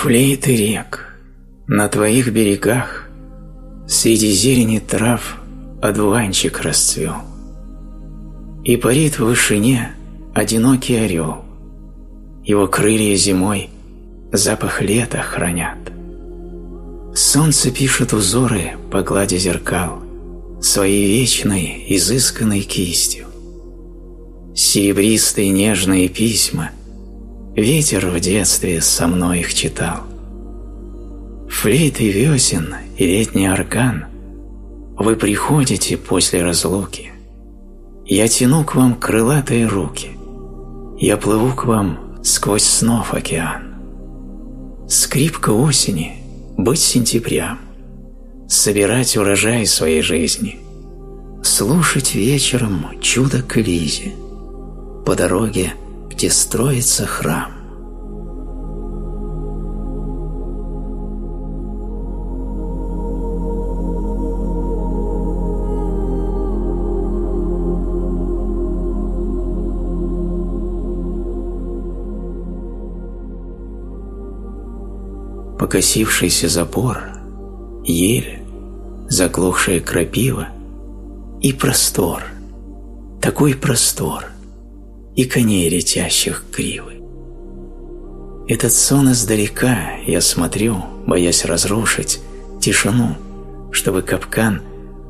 Флейты рек, на твоих берегах Среди зелени трав одуванчик расцвел. И парит в вышине одинокий орел. Его крылья зимой запах лета хранят. Солнце пишет узоры по глади зеркал Своей вечной, изысканной кистью. Серебристые нежные письма Ветер в детстве со мной их читал. Флейты весен и летний аркан Вы приходите после разлуки. Я тяну к вам крылатые руки. Я плыву к вам сквозь снов океан. Скрипка осени быть сентябрям, собирать урожай своей жизни, слушать вечером чудо к Элизе, по дороге, где строится храм. покосившийся запор, ель, заглохшая крапива и простор, такой простор, и коней летящих кривы. Этот сон издалека я смотрю, боясь разрушить тишину, чтобы капкан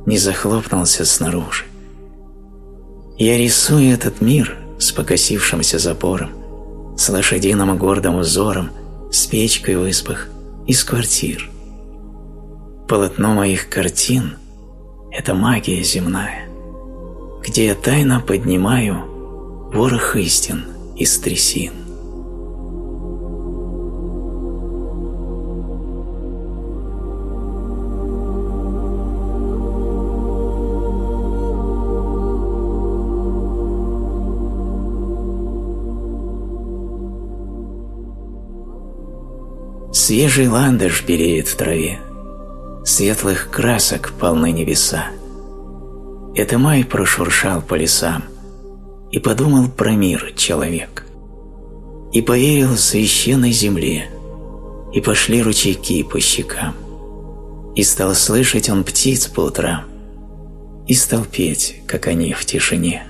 не захлопнулся снаружи. Я рисую этот мир с покосившимся запором, с лошадиным гордым узором, с печкой в испах – из квартир. Полотно моих картин – это магия земная, где я тайно поднимаю ворох истин из трясин. Свежий ландыш белеет в траве, Светлых красок полны небеса. Это май прошуршал по лесам, И подумал про мир человек. И поверил священной земле, И пошли ручейки по щекам. И стал слышать он птиц по утрам, И стал петь, как они в тишине.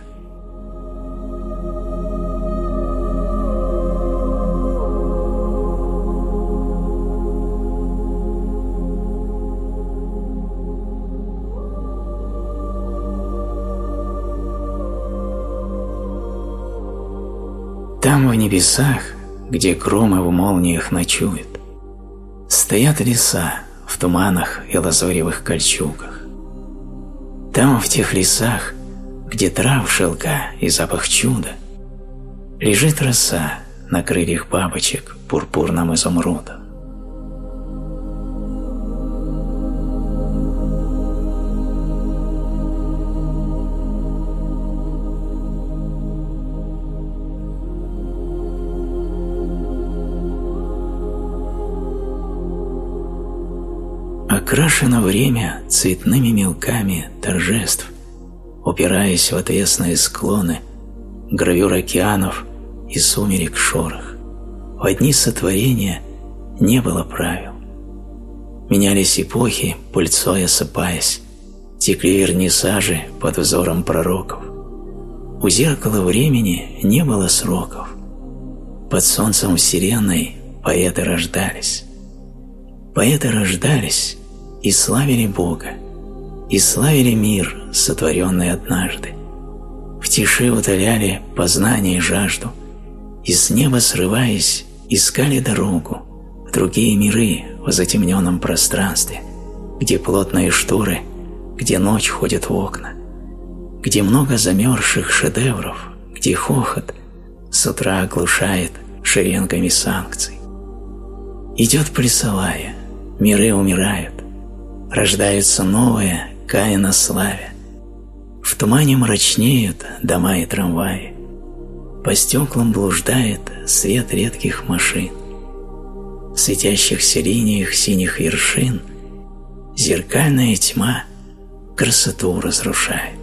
Там в небесах, где громы в молниях ночуют, стоят леса в туманах и лазоревых кольчугах. Там в тех лесах, где трав шелка и запах чуда, лежит роса на крыльях бабочек пурпурным изумрудом. Окрашено время цветными мелками торжеств, упираясь в отвесные склоны, гравюр океанов и сумерек шорох. В одни сотворения не было правил. Менялись эпохи, пыльцой осыпаясь, текли вернисажи под взором пророков. У зеркала времени не было сроков. Под солнцем вселенной поэты рождались. Поэты рождались и славили Бога, и славили мир, сотворенный однажды. В тиши утоляли познание и жажду, и с неба срываясь, искали дорогу в другие миры в затемненном пространстве, где плотные шторы, где ночь ходит в окна, где много замерзших шедевров, где хохот с утра оглушает шеренгами санкций. Идет прессовая, миры умирают, рождается новое, Каина славя. В тумане мрачнеют дома и трамваи. По стеклам блуждает свет редких машин. В светящихся линиях синих вершин зеркальная тьма красоту разрушает.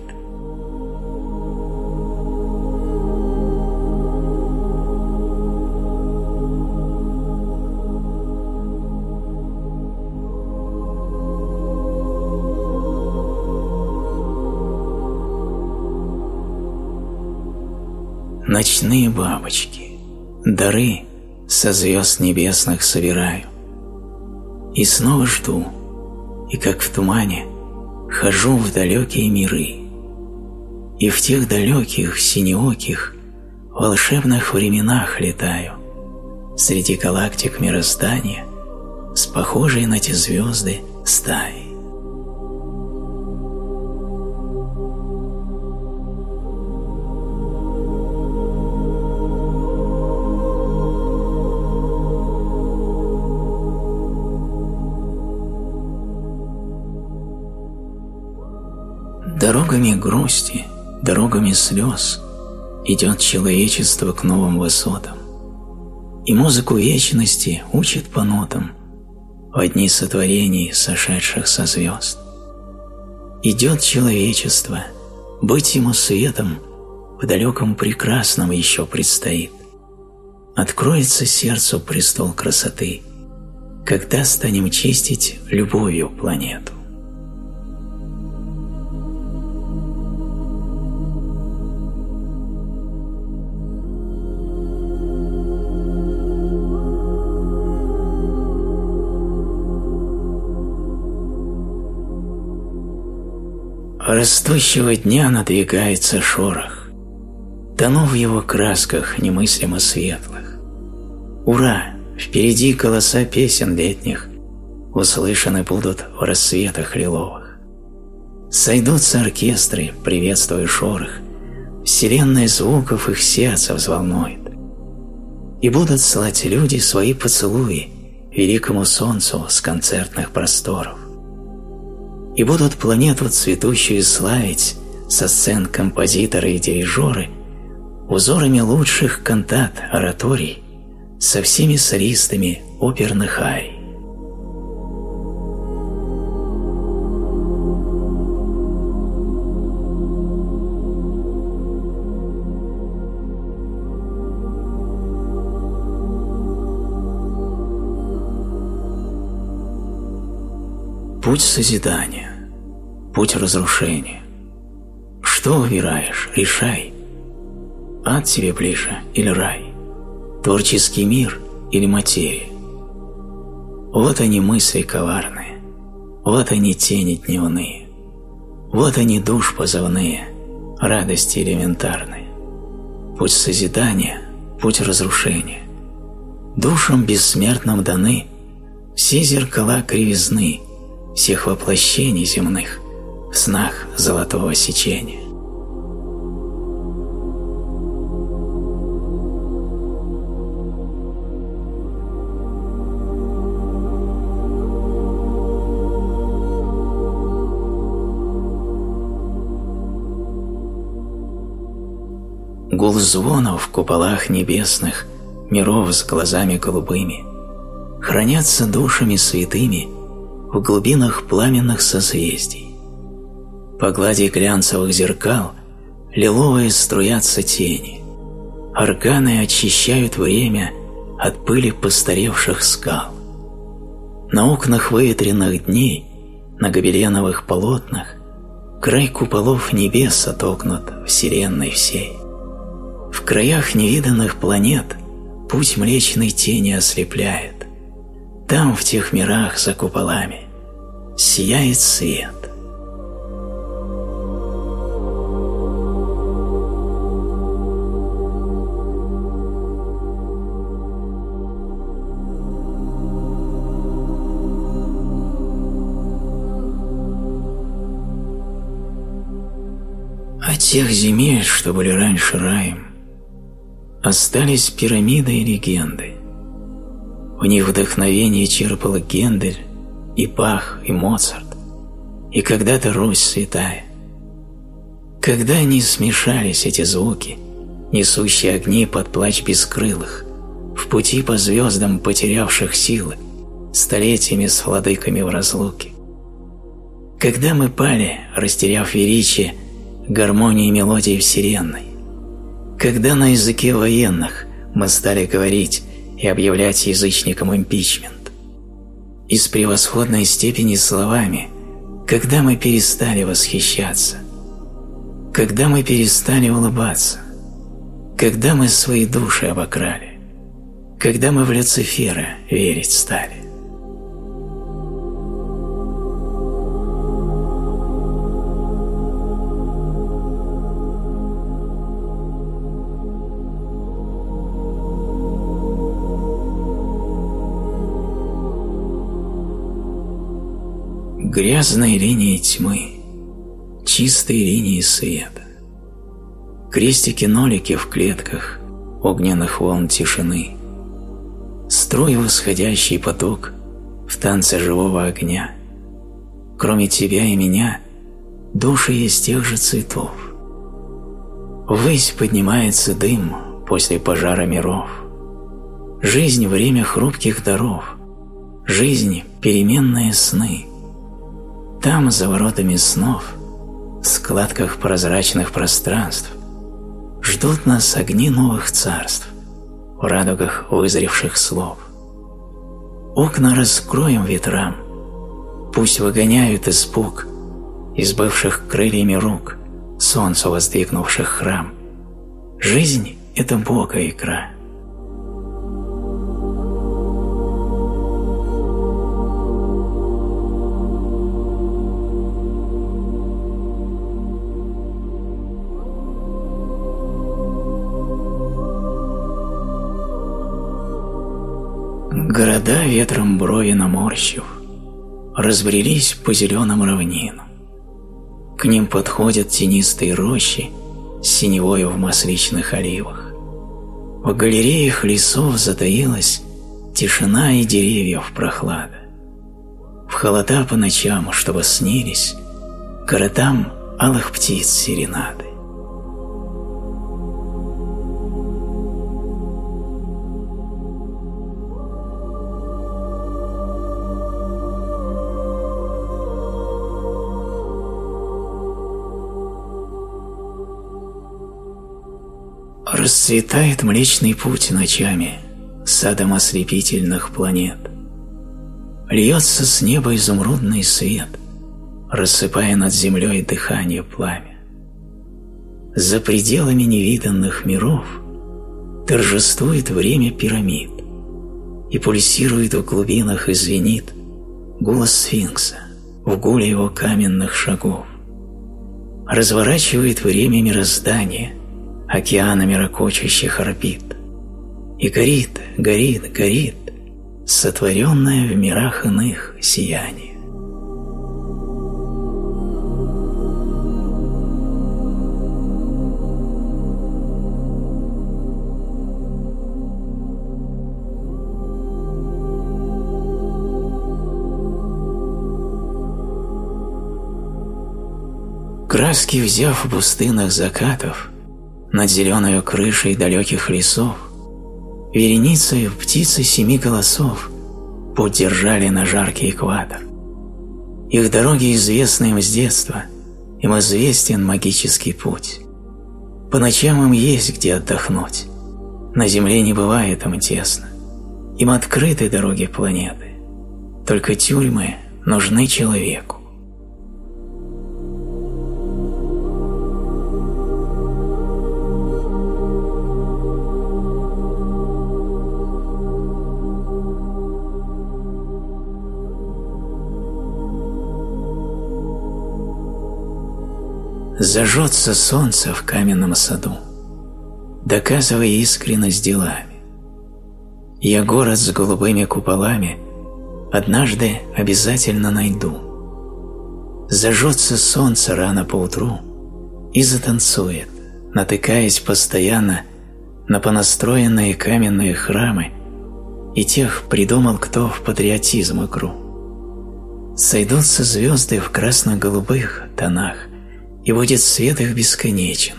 Ночные бабочки, дары со звезд небесных собираю. И снова жду, и как в тумане хожу в далекие миры. И в тех далеких, синеоких, волшебных временах летаю среди галактик мироздания с похожей на те звезды стаей. Дорогами грусти, дорогами слез идет человечество к новым высотам. И музыку вечности учит по нотам в одни сотворений, сошедших со звезд. Идет человечество, быть ему светом в далеком прекрасном еще предстоит. Откроется сердцу престол красоты, когда станем чистить любовью планету. Растущего дня надвигается шорох. Тону в его красках немыслимо светлых. Ура! Впереди голоса песен летних услышаны будут в рассветах лиловых. Сойдутся оркестры, приветствуя шорох, вселенная звуков их сердца взволнует. И будут слать люди свои поцелуи великому солнцу с концертных просторов и будут планету цветущую славить со сцен композиторы и дирижеры узорами лучших кантат, ораторий со всеми солистами оперных арий. Путь созидания, путь разрушения. Что выбираешь, решай. Ад тебе ближе или рай? Творческий мир или материя? Вот они мысли коварные, вот они тени дневные, вот они душ позывные, радости элементарные. Путь созидания, путь разрушения. Душам бессмертным даны все зеркала кривизны, всех воплощений земных в снах золотого сечения. Гул звонов в куполах небесных, миров с глазами голубыми, хранятся душами святыми в глубинах пламенных созвездий. По глади глянцевых зеркал лиловые струятся тени. Органы очищают время от пыли постаревших скал. На окнах выветренных дней, на гобеленовых полотнах, край куполов небес отогнут вселенной всей. В краях невиданных планет путь млечной тени ослепляет. Там, в тех мирах за куполами, сияет свет. От тех земель, что были раньше раем, остались пирамиды и легенды. В них вдохновение черпал Гендель, и Бах, и Моцарт, и когда-то Русь святая. Когда они смешались, эти звуки, несущие огни под плач бескрылых, в пути по звездам потерявших силы, столетиями с владыками в разлуке. Когда мы пали, растеряв величие, гармонии мелодии вселенной, когда на языке военных мы стали говорить и объявлять язычникам импичмент, и с превосходной степени словами, когда мы перестали восхищаться, когда мы перестали улыбаться, Когда мы свои души обокрали? Когда мы в Люцифера верить стали? Грязные линии тьмы, чистые линии света, крестики-нолики в клетках огненных волн тишины, строй восходящий поток в танце живого огня. Кроме тебя и меня, души из тех же цветов. Ввысь поднимается дым после пожара миров. Жизнь – время хрупких даров, жизнь – переменные сны – там, за воротами снов, в складках прозрачных пространств, ждут нас огни новых царств в радугах вызревших слов. Окна раскроем ветрам, пусть выгоняют испуг из бывших крыльями рук, солнцу воздвигнувших храм. Жизнь — это Бога игра. Ветром брови наморщив, разбрелись по зеленым равнинам. К ним подходят тенистые рощи с синевою в масличных оливах. В галереях лесов затаилась тишина и деревьев прохлада. В холода по ночам, чтобы снились, городам алых птиц серенады. Расцветает Млечный Путь ночами садом ослепительных планет. Льется с неба изумрудный свет, рассыпая над землей дыхание пламя. За пределами невиданных миров торжествует время пирамид, и пульсирует в глубинах и звенит голос сфинкса в гуле его каменных шагов. Разворачивает время мироздания – океанами ракочущих орбит. И горит, горит, горит, сотворенное в мирах иных сияние. Краски взяв в пустынных закатов, над зеленой крышей далеких лесов, вереницей птицы семи голосов путь держали на жаркий экватор. Их дороги известны им с детства, им известен магический путь. По ночам им есть где отдохнуть, на земле не бывает им тесно. Им открыты дороги планеты, только тюрьмы нужны человеку. Зажжется солнце в каменном саду, доказывая искренность делами. Я город с голубыми куполами однажды обязательно найду. Зажжется солнце рано поутру и затанцует, натыкаясь постоянно на понастроенные каменные храмы и тех придумал кто в патриотизм игру. Сойдутся звезды в красно-голубых тонах – и будет свет их бесконечен,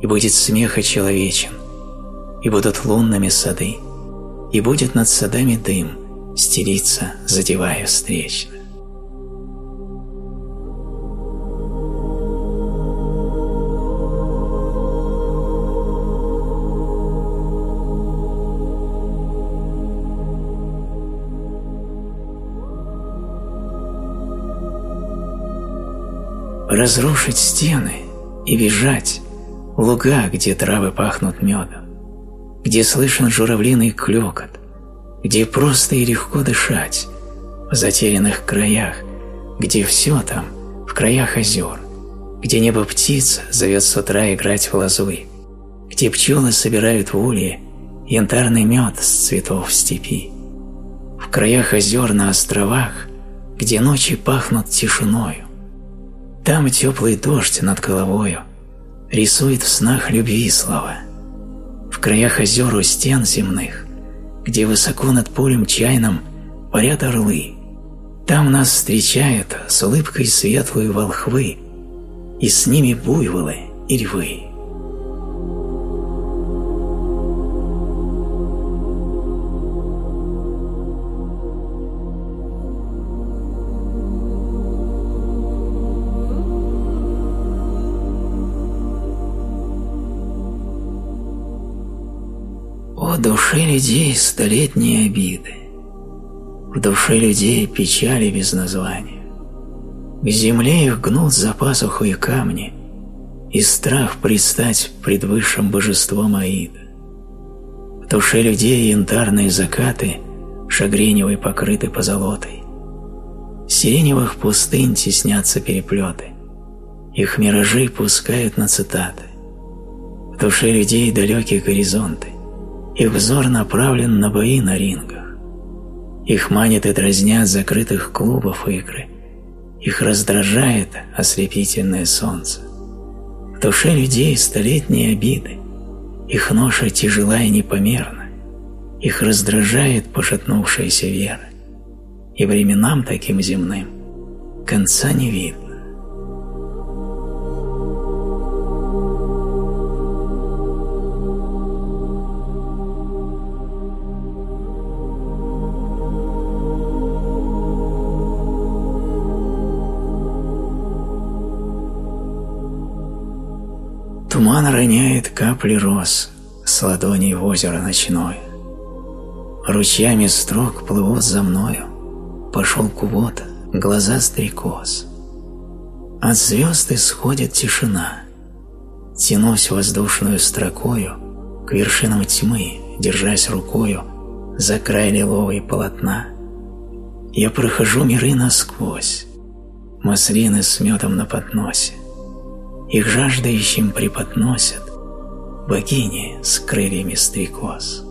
и будет смеха человечен, и будут лунными сады, и будет над садами дым стелиться, задевая встречно. Разрушить стены и бежать, луга, где травы пахнут медом, где слышен журавлиный клёкот, где просто и легко дышать, в затерянных краях, где все там, в краях озер, где небо птиц зовет с утра играть в лазурь, где пчелы собирают в улье янтарный мед с цветов степи, в краях озер на островах, где ночи пахнут тишиною, там теплый дождь над головою рисует в снах любви слова. В краях озер у стен земных, где высоко над полем чайным парят орлы, там нас встречают с улыбкой светлую волхвы, и с ними буйволы и львы. О душе людей столетние обиды, в душе людей печали без названия. К земле их гнут за и камни, и страх предстать пред высшим божеством Аида. В душе людей янтарные закаты шагреневой покрыты позолотой. Сиреневых пустынь теснятся переплеты, их миражи пускают на цитаты. В душе людей далекие горизонты, их взор направлен на бои на рингах. Их манит и дразнят закрытых клубов игры. Их раздражает ослепительное солнце. В душе людей столетние обиды. Их ноша тяжела и непомерна. Их раздражает пошатнувшаяся вера. И временам таким земным конца не видно. Роняет капли роз с ладоней в озеро ночное. Ручьями строк плывут за мною, по шелку вод глаза стрекоз. От звезд исходит тишина. Тянусь воздушную строкою к вершинам тьмы, держась рукою за край лиловой полотна. Я прохожу миры насквозь, маслины с медом на подносе их жаждающим преподносят богини с крыльями стрекоз.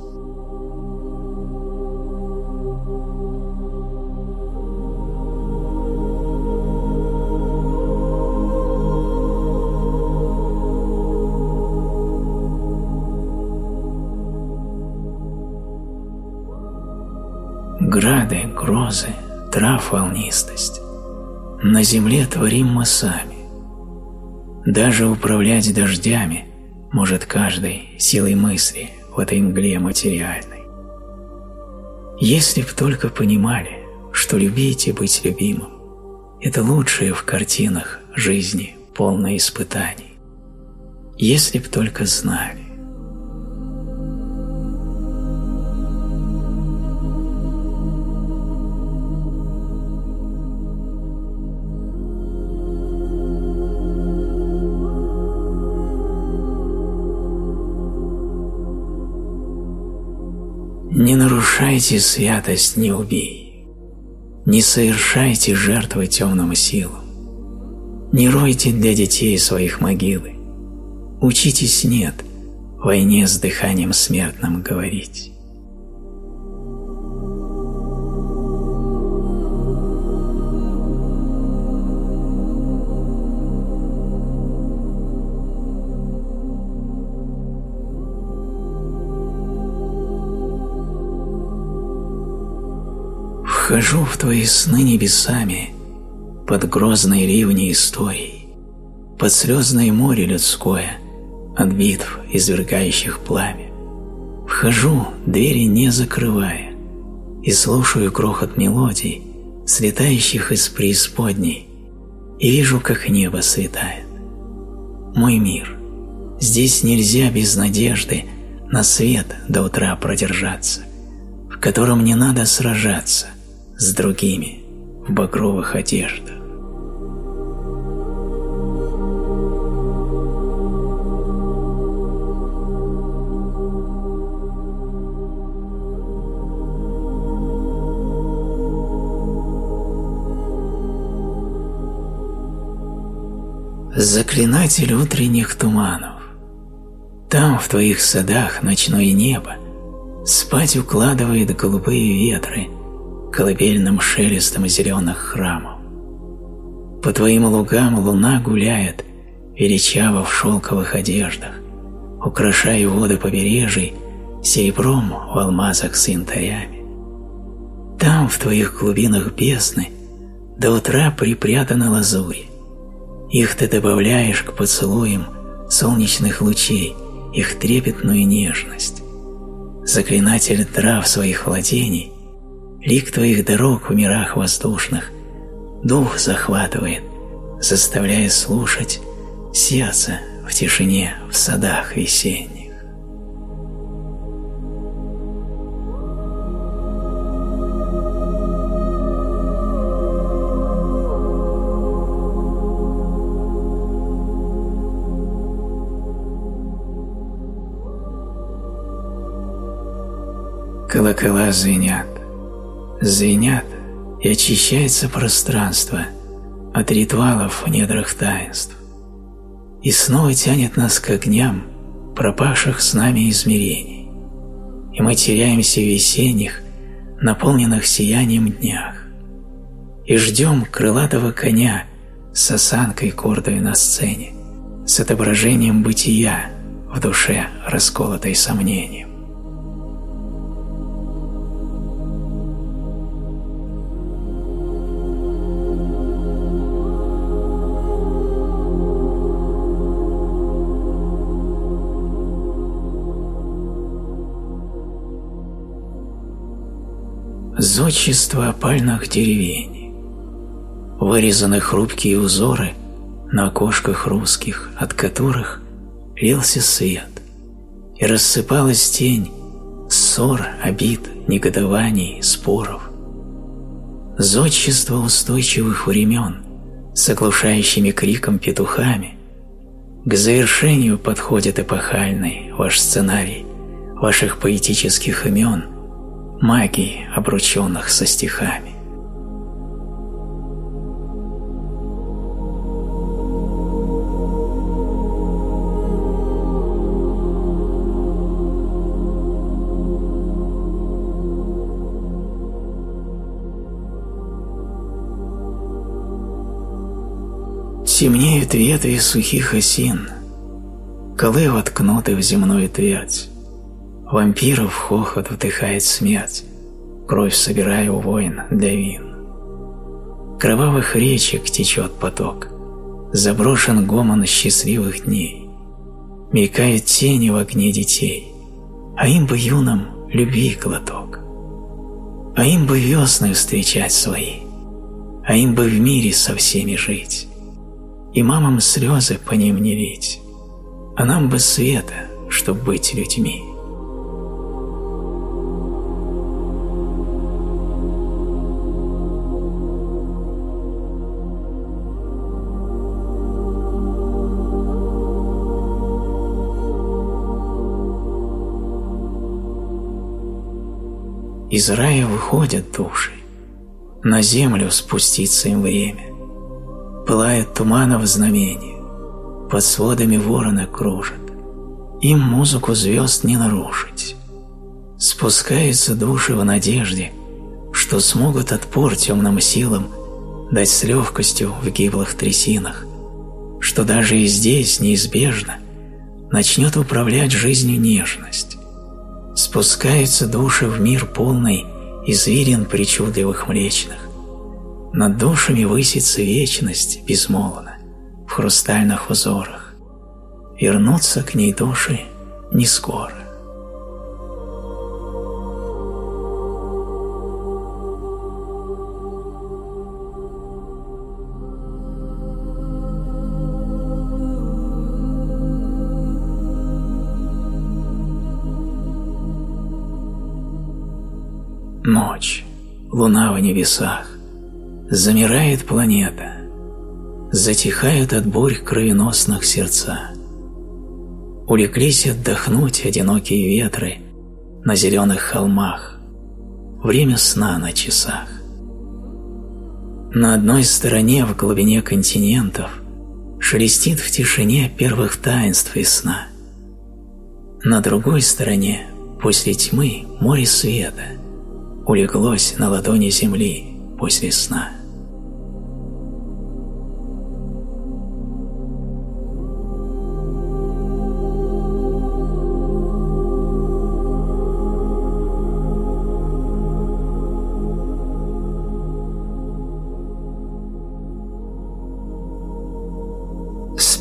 Грады, грозы, трав волнистость На земле творим мы сами даже управлять дождями может каждый силой мысли в этой мгле материальной. Если б только понимали, что любить и быть любимым – это лучшее в картинах жизни полное испытаний. Если б только знали. Не нарушайте святость, не убей. Не совершайте жертвы темным силам. Не ройте для детей своих могилы. Учитесь нет, войне с дыханием смертным говорить. Вхожу в твои сны небесами под грозные ливни историй, под слезное море людское от битв, извергающих пламя. Вхожу, двери не закрывая, и слушаю крохот мелодий, слетающих из преисподней, и вижу, как небо светает. Мой мир. Здесь нельзя без надежды на свет до утра продержаться, в котором не надо сражаться – с другими в багровых одеждах. Заклинатель утренних туманов, там в твоих садах ночное небо. Спать укладывает голубые ветры – колыбельным шелестом зеленых храмов. По твоим лугам луна гуляет, величаво в шелковых одеждах, украшая воды побережий серебром в алмазах с янтарями. Там, в твоих глубинах бездны, до утра припрятана лазурь. Их ты добавляешь к поцелуям солнечных лучей, их трепетную нежность. Заклинатель трав своих владений, лик твоих дорог в мирах воздушных, дух захватывает, заставляя слушать сердце в тишине в садах весенних. Колокола звенят, звенят, и очищается пространство от ритуалов в недрах таинств. И снова тянет нас к огням пропавших с нами измерений. И мы теряемся в весенних, наполненных сиянием днях. И ждем крылатого коня с осанкой гордой на сцене, с отображением бытия в душе, расколотой сомнением. Зодчество опальных деревень, вырезаны хрупкие узоры на окошках русских, от которых лился свет, и рассыпалась тень ссор, обид, негодований, споров. Зодчество устойчивых времен с оглушающими криком петухами. К завершению подходит эпохальный ваш сценарий ваших поэтических имен – магии, обрученных со стихами. Темнеют ветви сухих осин, колы воткнуты в земную твердь. Вампиров хохот вдыхает смерть, кровь собирая у воин для вин. Кровавых речек течет поток, заброшен гомон счастливых дней. Мелькают тени в огне детей, а им бы юным любви глоток. А им бы весны встречать свои, а им бы в мире со всеми жить. И мамам слезы по ним не лить, а нам бы света, чтоб быть людьми. Из рая выходят души, на землю спуститься им время. Пылает туманов знамение, под сводами ворона кружат. Им музыку звезд не нарушить. Спускаются души в надежде, что смогут отпор темным силам дать с легкостью в гиблых трясинах, что даже и здесь неизбежно начнет управлять жизнью нежность спускаются души в мир полный извилин причудливых млечных. Над душами высится вечность безмолвно в хрустальных узорах. Вернуться к ней души не скоро. Ночь, луна в небесах, замирает планета, затихают от бурь кровеносных сердца. Улеглись отдохнуть одинокие ветры на зеленых холмах, время сна на часах. На одной стороне в глубине континентов шелестит в тишине первых таинств и сна. На другой стороне, после тьмы, море света улеглось на ладони земли после сна.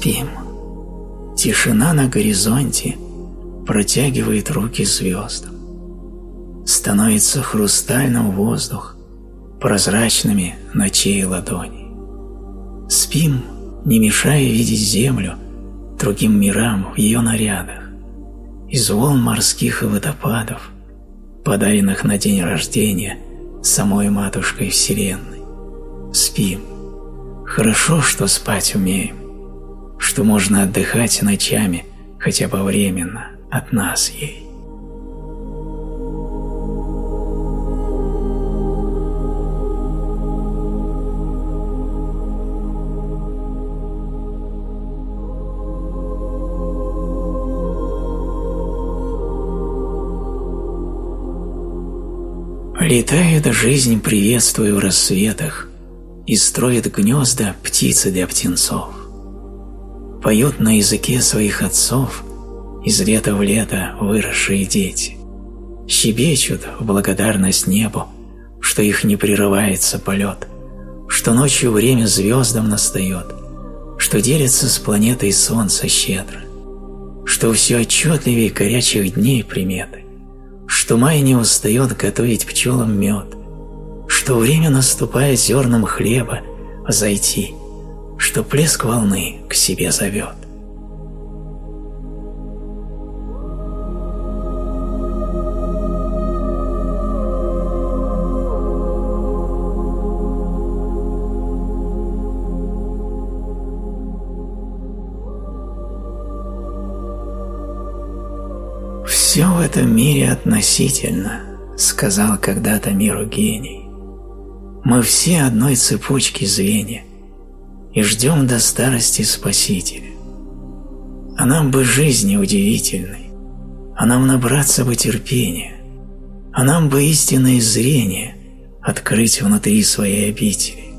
спим. Тишина на горизонте протягивает руки звездам. Становится хрустальным воздух, прозрачными ночей ладони. Спим, не мешая видеть землю другим мирам в ее нарядах, из волн морских и водопадов, подаренных на день рождения самой Матушкой Вселенной. Спим. Хорошо, что спать умеем что можно отдыхать ночами, хотя бы временно, от нас ей. Летает жизнь, приветствуя в рассветах, и строит гнезда птицы для птенцов поют на языке своих отцов из лета в лето выросшие дети. Щебечут в благодарность небу, что их не прерывается полет, что ночью время звездам настает, что делится с планетой солнце щедро, что все отчетливее горячих дней приметы, что май не устает готовить пчелам мед, что время наступает зерном хлеба зайти – что плеск волны к себе зовет. Этом мире относительно», — сказал когда-то миру гений. «Мы все одной цепочки звенья, и ждем до старости Спасителя. А нам бы жизни удивительной, а нам набраться бы терпения, а нам бы истинное зрение открыть внутри своей обители,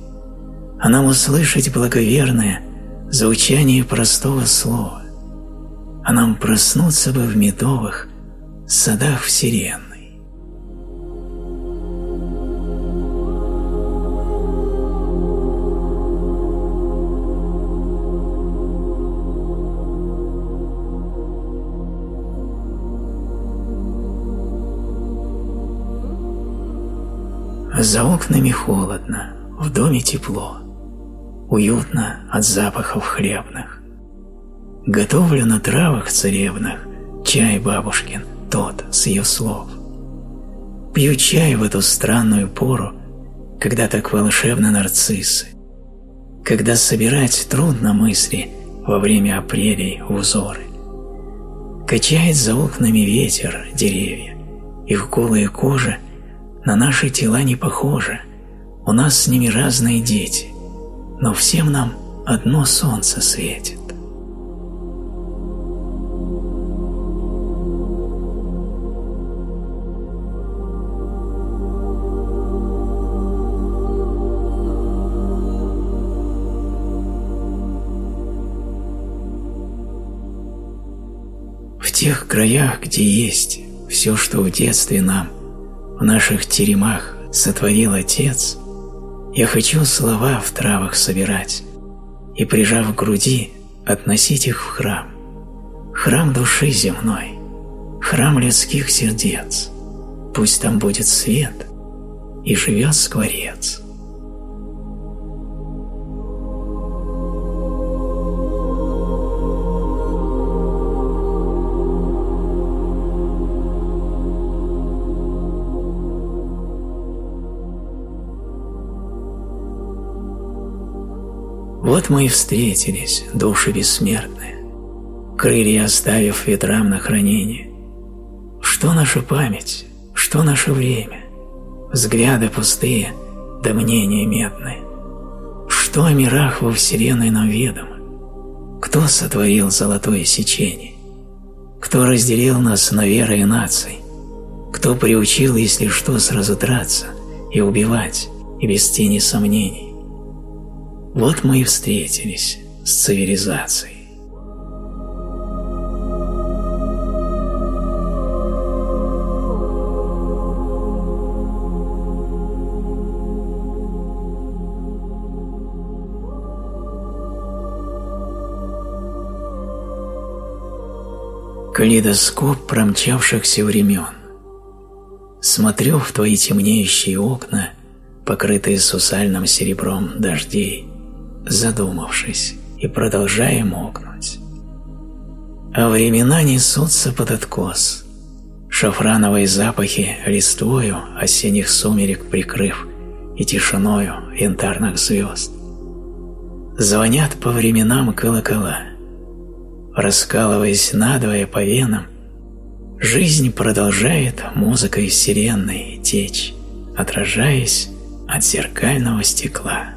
а нам услышать благоверное звучание простого слова, а нам проснуться бы в медовых садах вселенной. За окнами холодно, в доме тепло, уютно от запахов хлебных. Готовлю на травах царевных чай бабушкин, тот с ее слов. Пью чай в эту странную пору, когда так волшебно нарциссы, когда собирать трудно мысли во время апрелей узоры. Качает за окнами ветер деревья, их голая кожа – на наши тела не похожи, у нас с ними разные дети, но всем нам одно солнце светит. Краях, где есть все, что в детстве нам – в наших теремах сотворил Отец, я хочу слова в травах собирать и, прижав к груди, относить их в храм. Храм души земной, храм людских сердец. Пусть там будет свет и живет скворец. Вот мы и встретились, души бессмертные, крылья оставив ветрам на хранение. Что наша память, что наше время, взгляды пустые, да мнения медные. Что о мирах во Вселенной нам ведомо, Кто сотворил золотое сечение? Кто разделил нас на веры и нации? Кто приучил, если что, сразу драться и убивать, и без тени сомнений? Вот мы и встретились с цивилизацией. Калейдоскоп промчавшихся времен. Смотрю в твои темнеющие окна, покрытые сусальным серебром дождей, задумавшись и продолжая мокнуть. А времена несутся под откос, шафрановые запахи листвою осенних сумерек прикрыв и тишиною янтарных звезд. Звонят по временам колокола, раскалываясь надвое по венам, жизнь продолжает музыкой вселенной течь, отражаясь от зеркального стекла.